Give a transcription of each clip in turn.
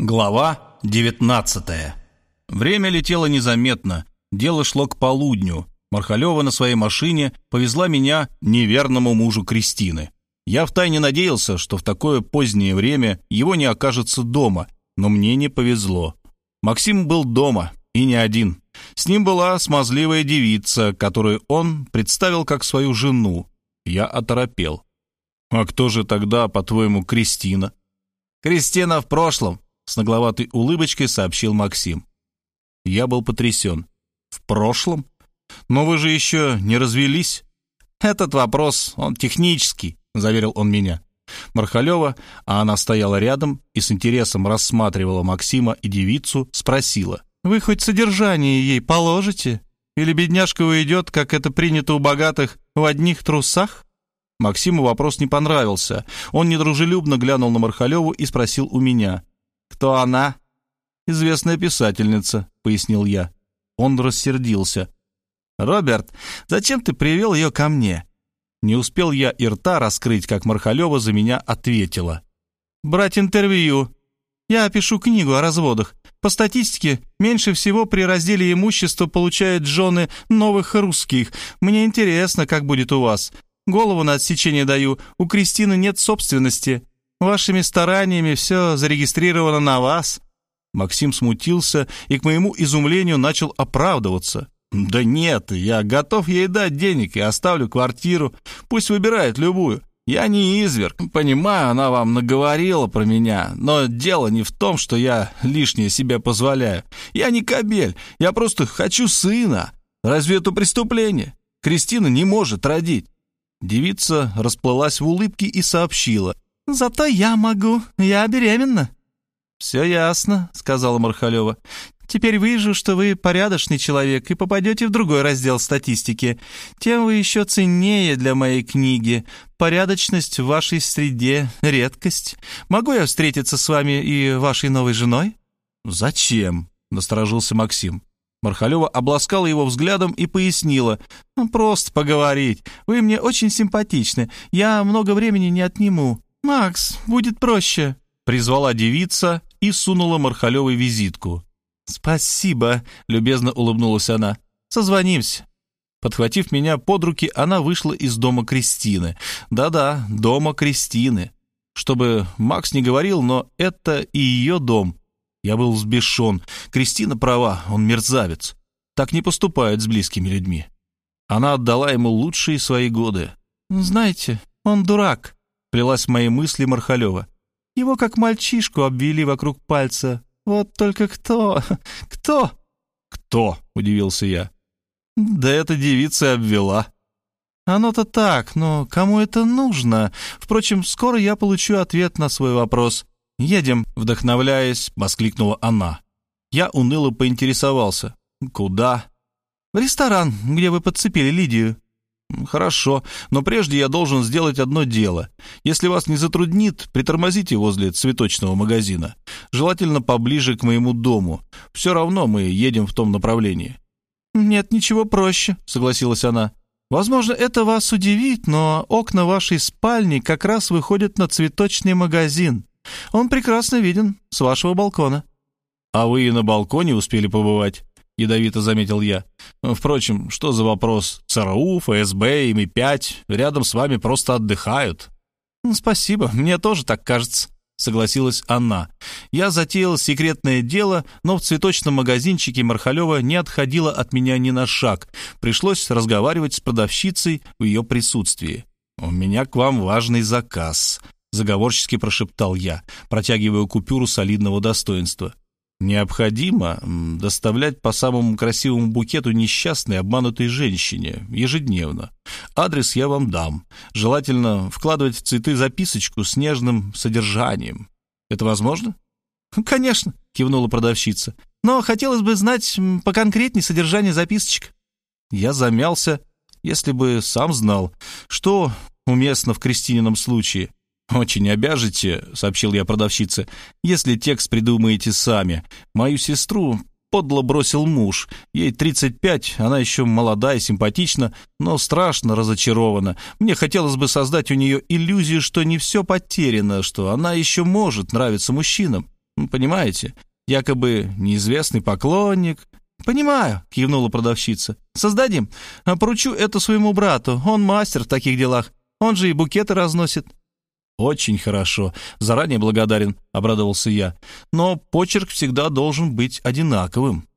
Глава 19 Время летело незаметно, дело шло к полудню. Мархалева на своей машине повезла меня неверному мужу Кристины. Я втайне надеялся, что в такое позднее время его не окажется дома, но мне не повезло. Максим был дома, и не один. С ним была смазливая девица, которую он представил как свою жену. Я оторопел. «А кто же тогда, по-твоему, Кристина?» «Кристина в прошлом», с нагловатой улыбочкой сообщил Максим. Я был потрясен. В прошлом? Но вы же еще не развелись? Этот вопрос, он технический, заверил он меня. Мархалева, а она стояла рядом и с интересом рассматривала Максима и девицу, спросила. «Вы хоть содержание ей положите? Или бедняжка уйдет, как это принято у богатых, в одних трусах?» Максиму вопрос не понравился. Он недружелюбно глянул на Мархалеву и спросил у меня. «Кто она?» «Известная писательница», — пояснил я. Он рассердился. «Роберт, зачем ты привел ее ко мне?» Не успел я и рта раскрыть, как Мархалева за меня ответила. «Брать интервью. Я пишу книгу о разводах. По статистике, меньше всего при разделе имущества получают жены новых русских. Мне интересно, как будет у вас. Голову на отсечение даю. У Кристины нет собственности. Вашими стараниями все зарегистрировано на вас». Максим смутился и, к моему изумлению, начал оправдываться. «Да нет, я готов ей дать денег и оставлю квартиру. Пусть выбирает любую. Я не изверг. Понимаю, она вам наговорила про меня, но дело не в том, что я лишнее себе позволяю. Я не кобель, я просто хочу сына. Разве это преступление? Кристина не может родить». Девица расплылась в улыбке и сообщила – «Зато я могу. Я беременна». «Все ясно», — сказала Мархалева. «Теперь вижу, что вы порядочный человек и попадете в другой раздел статистики. Тем вы еще ценнее для моей книги. Порядочность в вашей среде — редкость. Могу я встретиться с вами и вашей новой женой?» «Зачем?» — насторожился Максим. Мархалева обласкала его взглядом и пояснила. «Ну, «Просто поговорить. Вы мне очень симпатичны. Я много времени не отниму. «Макс, будет проще», — призвала девица и сунула Мархалевой визитку. «Спасибо», — любезно улыбнулась она. «Созвонимся». Подхватив меня под руки, она вышла из дома Кристины. Да-да, дома Кристины. Чтобы Макс не говорил, но это и ее дом. Я был взбешен. Кристина права, он мерзавец. Так не поступают с близкими людьми. Она отдала ему лучшие свои годы. «Знаете, он дурак», Плелась в мои мысли Мархалева. Его как мальчишку обвели вокруг пальца. Вот только кто? Кто? Кто? Удивился я. Да эта девица обвела. Оно-то так, но кому это нужно? Впрочем, скоро я получу ответ на свой вопрос. «Едем», — вдохновляясь, воскликнула она. Я уныло поинтересовался. «Куда?» «В ресторан, где вы подцепили Лидию». «Хорошо, но прежде я должен сделать одно дело. Если вас не затруднит, притормозите возле цветочного магазина. Желательно поближе к моему дому. Все равно мы едем в том направлении». «Нет, ничего проще», — согласилась она. «Возможно, это вас удивит, но окна вашей спальни как раз выходят на цветочный магазин. Он прекрасно виден с вашего балкона». «А вы и на балконе успели побывать?» — ядовито заметил я. «Впрочем, что за вопрос? ЦРУ, ФСБ и Ми-5 рядом с вами просто отдыхают». «Спасибо, мне тоже так кажется», — согласилась она. Я затеял секретное дело, но в цветочном магазинчике Мархалева не отходила от меня ни на шаг. Пришлось разговаривать с продавщицей в ее присутствии. «У меня к вам важный заказ», — заговорчески прошептал я, протягивая купюру солидного достоинства. Необходимо доставлять по самому красивому букету несчастной обманутой женщине ежедневно. Адрес я вам дам. Желательно вкладывать в цветы записочку с нежным содержанием. Это возможно? Конечно, кивнула продавщица. Но хотелось бы знать поконкретнее содержание записочек. Я замялся, если бы сам знал, что уместно в крестинином случае. «Очень обяжете», — сообщил я продавщице, — «если текст придумаете сами. Мою сестру подло бросил муж. Ей 35, она еще молода и симпатична, но страшно разочарована. Мне хотелось бы создать у нее иллюзию, что не все потеряно, что она еще может нравиться мужчинам. Понимаете, якобы неизвестный поклонник. «Понимаю», — кивнула продавщица. «Создадим. Поручу это своему брату. Он мастер в таких делах. Он же и букеты разносит». «Очень хорошо. Заранее благодарен», — обрадовался я. «Но почерк всегда должен быть одинаковым».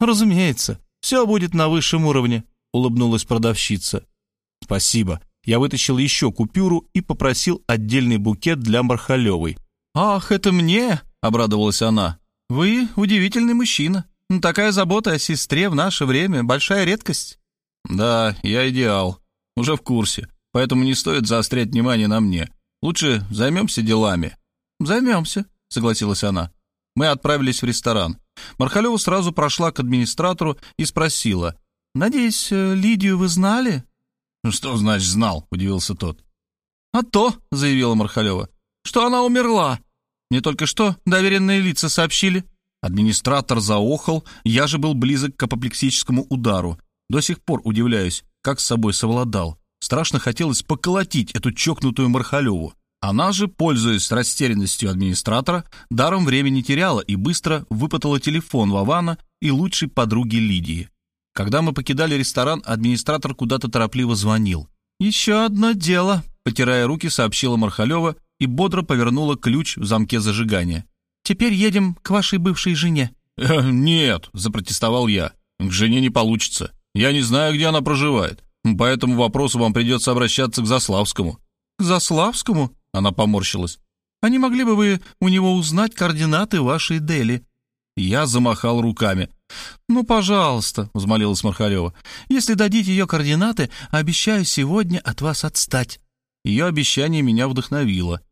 «Разумеется. Все будет на высшем уровне», — улыбнулась продавщица. «Спасибо». Я вытащил еще купюру и попросил отдельный букет для Мархалевой. «Ах, это мне!» — обрадовалась она. «Вы удивительный мужчина. Такая забота о сестре в наше время — большая редкость». «Да, я идеал. Уже в курсе. Поэтому не стоит заострять внимание на мне. Лучше займемся делами». «Займемся», — согласилась она. Мы отправились в ресторан. Мархалева сразу прошла к администратору и спросила. «Надеюсь, э, Лидию вы знали?» «Что значит знал?» — удивился тот. «А то», — заявила Мархалева, — «что она умерла. Мне только что доверенные лица сообщили». Администратор заохал, я же был близок к апоплексическому удару. До сих пор удивляюсь, как с собой совладал. Страшно хотелось поколотить эту чокнутую Мархалеву. Она же, пользуясь растерянностью администратора, даром времени теряла и быстро выпытала телефон Вавана и лучшей подруги Лидии. Когда мы покидали ресторан, администратор куда-то торопливо звонил. «Еще одно дело», — потирая руки, сообщила Мархалева и бодро повернула ключ в замке зажигания. «Теперь едем к вашей бывшей жене». «Э, «Нет», — запротестовал я. «К жене не получится. Я не знаю, где она проживает. По этому вопросу вам придется обращаться к Заславскому». «К Заславскому?» — она поморщилась. «А не могли бы вы у него узнать координаты вашей Дели?» Я замахал руками. «Ну, пожалуйста», — взмолилась Мархалева, «если дадите ее координаты, обещаю сегодня от вас отстать». Ее обещание меня вдохновило.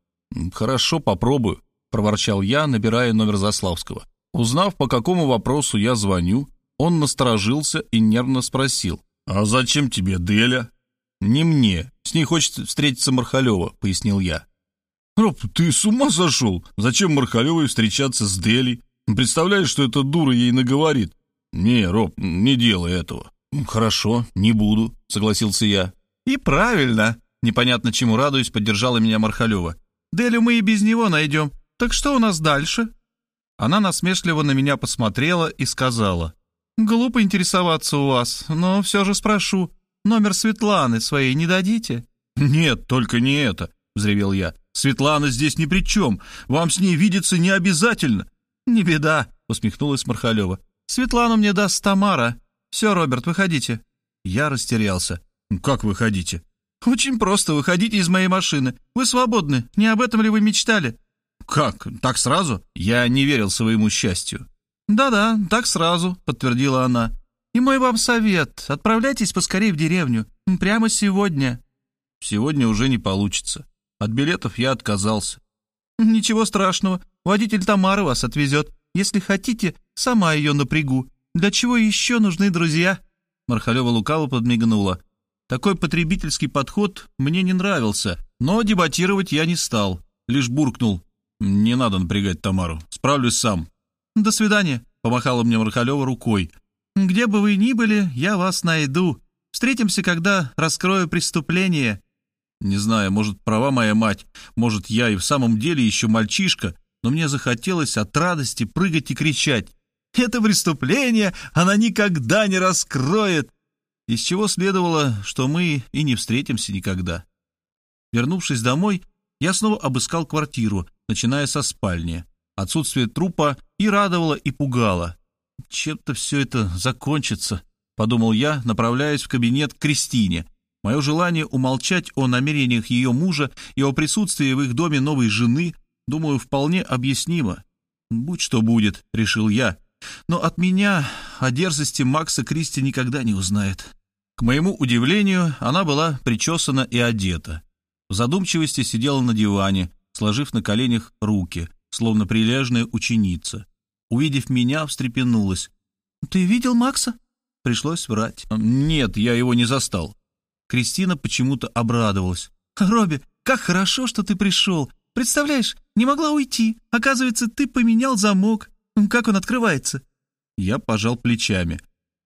«Хорошо, попробую», — проворчал я, набирая номер Заславского. Узнав, по какому вопросу я звоню, он насторожился и нервно спросил. «А зачем тебе Деля?» «Не мне. С ней хочет встретиться Мархалева», — пояснил я. «Роб, ты с ума сошел? Зачем Мархалевой встречаться с Делей? Представляешь, что эта дура ей наговорит? Не, Роб, не делай этого». «Хорошо, не буду», — согласился я. «И правильно», — непонятно чему радуюсь, поддержала меня Мархалева. «Делю мы и без него найдем. Так что у нас дальше?» Она насмешливо на меня посмотрела и сказала. «Глупо интересоваться у вас, но все же спрошу. Номер Светланы своей не дадите?» «Нет, только не это», — взревел я. «Светлана здесь ни при чем. Вам с ней видеться не обязательно». «Не беда», — усмехнулась Мархалева. «Светлану мне даст Тамара. Все, Роберт, выходите». Я растерялся. «Как выходите?» «Очень просто. Выходите из моей машины. Вы свободны. Не об этом ли вы мечтали?» «Как? Так сразу?» Я не верил своему счастью. «Да-да, так сразу», — подтвердила она. «И мой вам совет. Отправляйтесь поскорее в деревню. Прямо сегодня». «Сегодня уже не получится. От билетов я отказался». «Ничего страшного. Водитель Тамары вас отвезет. Если хотите, сама ее напрягу. Для чего еще нужны друзья?» Мархалева лукаво подмигнула. Такой потребительский подход мне не нравился, но дебатировать я не стал. Лишь буркнул. «Не надо напрягать Тамару. Справлюсь сам». «До свидания», — помахала мне Мархалева рукой. «Где бы вы ни были, я вас найду. Встретимся, когда раскрою преступление». Не знаю, может, права моя мать, может, я и в самом деле еще мальчишка, но мне захотелось от радости прыгать и кричать. «Это преступление она никогда не раскроет!» Из чего следовало, что мы и не встретимся никогда. Вернувшись домой, я снова обыскал квартиру, начиная со спальни. Отсутствие трупа и радовало, и пугало. Чем-то все это закончится, подумал я, направляясь в кабинет к Кристине. Мое желание умолчать о намерениях ее мужа и о присутствии в их доме новой жены, думаю, вполне объяснимо. «Будь что будет», — решил я. «Но от меня о дерзости Макса Кристи никогда не узнает». К моему удивлению, она была причесана и одета. В задумчивости сидела на диване, сложив на коленях руки, словно прилежная ученица. Увидев меня, встрепенулась. «Ты видел Макса?» Пришлось врать. «Нет, я его не застал». Кристина почему-то обрадовалась. «Робби, как хорошо, что ты пришел. Представляешь, не могла уйти. Оказывается, ты поменял замок. Как он открывается?» Я пожал плечами.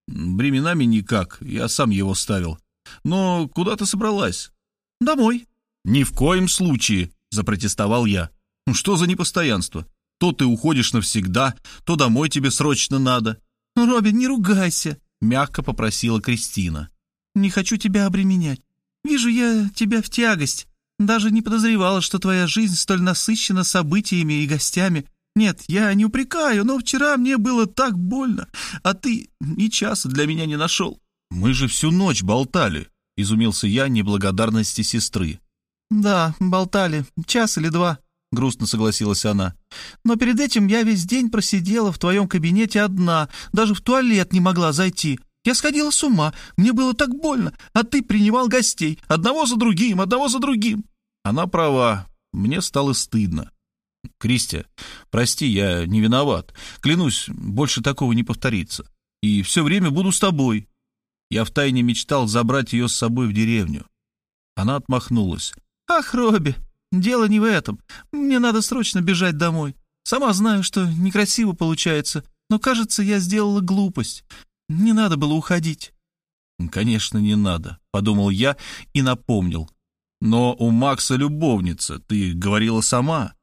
«Временами никак, я сам его ставил. Но куда ты собралась?» «Домой». «Ни в коем случае», — запротестовал я. «Что за непостоянство? То ты уходишь навсегда, то домой тебе срочно надо». «Робин, не ругайся», — мягко попросила Кристина. «Не хочу тебя обременять. Вижу я тебя в тягость. Даже не подозревала, что твоя жизнь столь насыщена событиями и гостями. Нет, я не упрекаю, но вчера мне было так больно, а ты ни часа для меня не нашел». «Мы же всю ночь болтали», — изумился я неблагодарности сестры. «Да, болтали. Час или два», — грустно согласилась она. «Но перед этим я весь день просидела в твоем кабинете одна, даже в туалет не могла зайти. Я сходила с ума, мне было так больно, а ты принимал гостей, одного за другим, одного за другим». Она права, мне стало стыдно. «Кристи, прости, я не виноват. Клянусь, больше такого не повторится. И все время буду с тобой». Я втайне мечтал забрать ее с собой в деревню. Она отмахнулась. «Ах, Робби, дело не в этом. Мне надо срочно бежать домой. Сама знаю, что некрасиво получается, но, кажется, я сделала глупость. Не надо было уходить». «Конечно, не надо», — подумал я и напомнил. «Но у Макса любовница, ты говорила сама».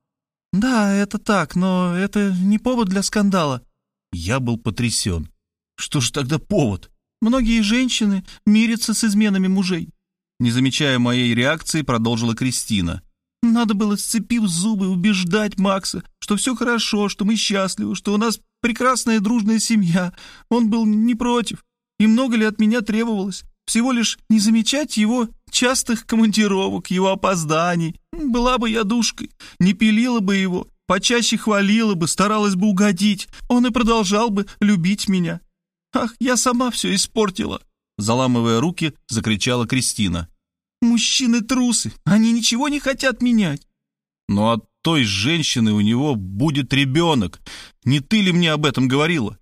«Да, это так, но это не повод для скандала». Я был потрясен. «Что ж тогда повод?» «Многие женщины мирятся с изменами мужей. Не замечая моей реакции, продолжила Кристина. «Надо было, сцепив зубы, убеждать Макса, что все хорошо, что мы счастливы, что у нас прекрасная дружная семья. Он был не против. И много ли от меня требовалось? Всего лишь не замечать его частых командировок, его опозданий. Была бы я душкой, не пилила бы его, почаще хвалила бы, старалась бы угодить. Он и продолжал бы любить меня. Ах, я сама все испортила. Заламывая руки, закричала Кристина. «Мужчины трусы, они ничего не хотят менять». «Но от той женщины у него будет ребенок. Не ты ли мне об этом говорила?»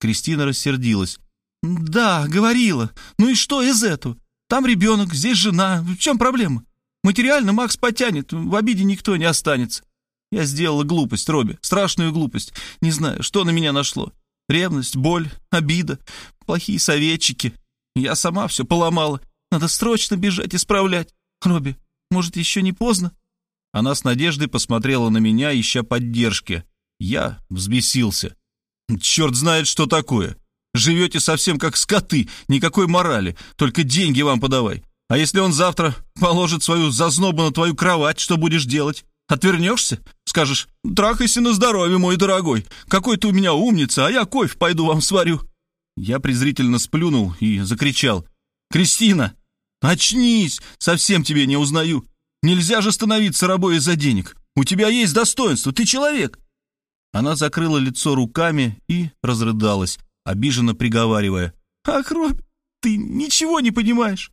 Кристина рассердилась. «Да, говорила. Ну и что из этого? Там ребенок, здесь жена. В чем проблема? Материально Макс потянет, в обиде никто не останется. Я сделала глупость, Робби, страшную глупость. Не знаю, что на меня нашло. Ревность, боль, обида, плохие советчики. Я сама все поломала. Надо срочно бежать, исправлять. Робби, может, еще не поздно?» Она с надеждой посмотрела на меня, ища поддержки. Я взбесился. «Черт знает, что такое. Живете совсем как скоты, никакой морали, только деньги вам подавай. А если он завтра положит свою зазнобу на твою кровать, что будешь делать? Отвернешься? Скажешь, трахайся на здоровье, мой дорогой. Какой ты у меня умница, а я кофе пойду вам сварю. Я презрительно сплюнул и закричал. «Кристина, очнись! Совсем тебе не узнаю. Нельзя же становиться рабой из-за денег. У тебя есть достоинство, ты человек!» Она закрыла лицо руками и разрыдалась, обиженно приговаривая. «Ах, Роб, ты ничего не понимаешь!»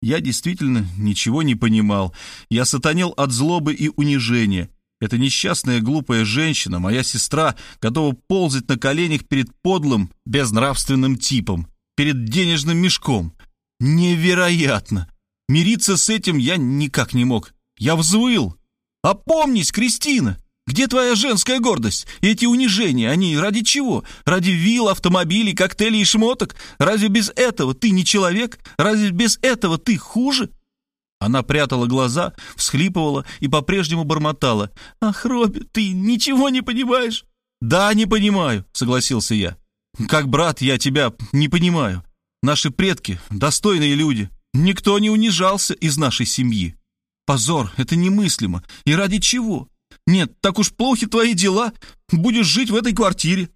Я действительно ничего не понимал. Я сатанел от злобы и унижения. Эта несчастная глупая женщина, моя сестра, готова ползать на коленях перед подлым, безнравственным типом, перед денежным мешком. Невероятно! Мириться с этим я никак не мог. Я взвыл. «Опомнись, Кристина! Где твоя женская гордость? Эти унижения, они ради чего? Ради вил, автомобилей, коктейлей и шмоток? Разве без этого ты не человек? Разве без этого ты хуже?» Она прятала глаза, всхлипывала и по-прежнему бормотала. «Ах, Робби, ты ничего не понимаешь?» «Да, не понимаю», — согласился я. «Как брат я тебя не понимаю. Наши предки — достойные люди. Никто не унижался из нашей семьи. Позор, это немыслимо. И ради чего? Нет, так уж плохи твои дела. Будешь жить в этой квартире».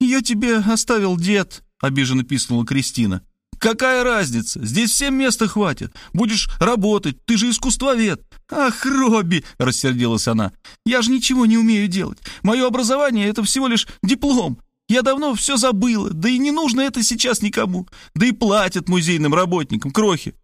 «Ее тебе оставил дед», — обиженно писнула Кристина. «Какая разница? Здесь всем места хватит. Будешь работать, ты же искусствовед». «Ах, Робби!» — рассердилась она. «Я же ничего не умею делать. Мое образование — это всего лишь диплом. Я давно все забыла, да и не нужно это сейчас никому. Да и платят музейным работникам крохи».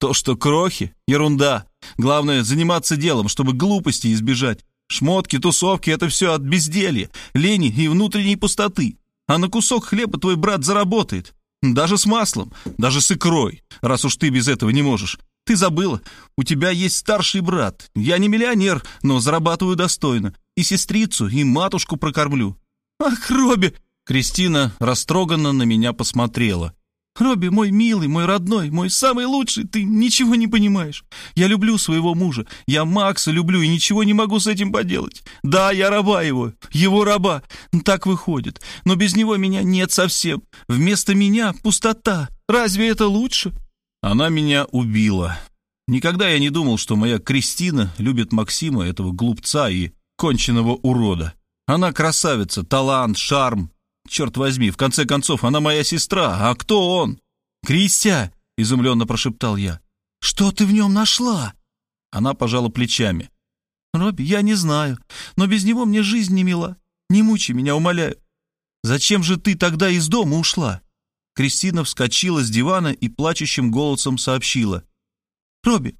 «То, что крохи — ерунда. Главное — заниматься делом, чтобы глупости избежать. Шмотки, тусовки — это все от безделья, лени и внутренней пустоты. А на кусок хлеба твой брат заработает. Даже с маслом, даже с икрой, раз уж ты без этого не можешь. Ты забыла, у тебя есть старший брат. Я не миллионер, но зарабатываю достойно. И сестрицу, и матушку прокормлю». «Ах, Робби!» Кристина растроганно на меня посмотрела. Робби, мой милый, мой родной, мой самый лучший, ты ничего не понимаешь. Я люблю своего мужа, я Макса люблю и ничего не могу с этим поделать. Да, я раба его, его раба, так выходит. Но без него меня нет совсем. Вместо меня пустота. Разве это лучше? Она меня убила. Никогда я не думал, что моя Кристина любит Максима, этого глупца и конченного урода. Она красавица, талант, шарм, Черт возьми, в конце концов, она моя сестра, а кто он? «Кристия!» — изумленно прошептал я. «Что ты в нем нашла?» Она пожала плечами. «Робби, я не знаю, но без него мне жизнь не мила. Не мучи меня, умоляю. Зачем же ты тогда из дома ушла?» Кристина вскочила с дивана и плачущим голосом сообщила. «Робби,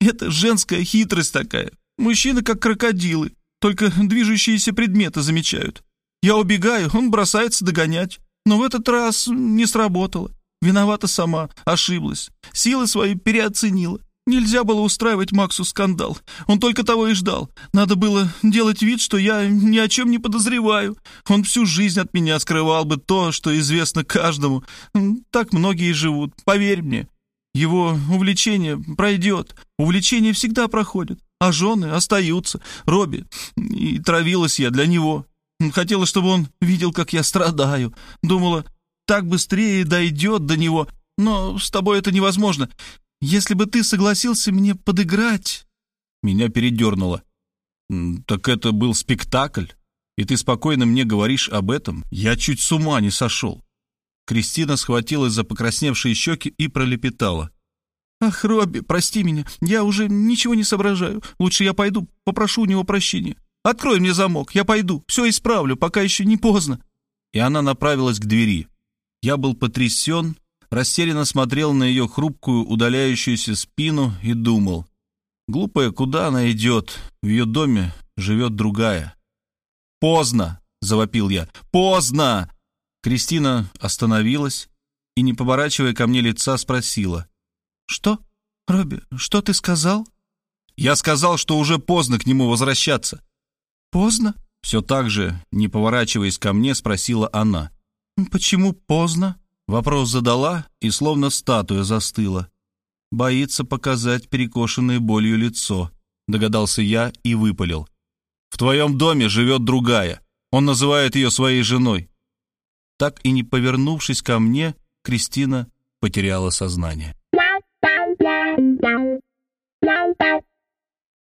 это женская хитрость такая. Мужчины как крокодилы, только движущиеся предметы замечают. Я убегаю, он бросается догонять. Но в этот раз не сработало. Виновата сама, ошиблась. Силы свои переоценила. Нельзя было устраивать Максу скандал. Он только того и ждал. Надо было делать вид, что я ни о чем не подозреваю. Он всю жизнь от меня скрывал бы то, что известно каждому. Так многие живут, поверь мне. Его увлечение пройдет. Увлечение всегда проходит. А жены остаются. Робби. И травилась я для него. Хотела, чтобы он видел, как я страдаю. Думала, так быстрее дойдет до него. Но с тобой это невозможно. Если бы ты согласился мне подыграть...» Меня передернуло. «Так это был спектакль? И ты спокойно мне говоришь об этом? Я чуть с ума не сошел». Кристина схватилась за покрасневшие щеки и пролепетала. «Ах, Робби, прости меня, я уже ничего не соображаю. Лучше я пойду, попрошу у него прощения. Открой мне замок, я пойду, все исправлю, пока еще не поздно». И она направилась к двери. Я был потрясен, растерянно смотрел на ее хрупкую, удаляющуюся спину и думал. Глупая, куда она идет? В ее доме живет другая. «Поздно!» — завопил я. «Поздно!» Кристина остановилась и, не поворачивая ко мне лица, спросила. «Что? Робби, что ты сказал?» «Я сказал, что уже поздно к нему возвращаться. «Поздно?» — все так же, не поворачиваясь ко мне, спросила она. «Почему поздно?» Вопрос задала и словно статуя застыла. Боится показать перекошенное болью лицо, догадался я и выпалил. В твоем доме живет другая. Он называет ее своей женой. Так и не повернувшись ко мне, Кристина потеряла сознание. Bye.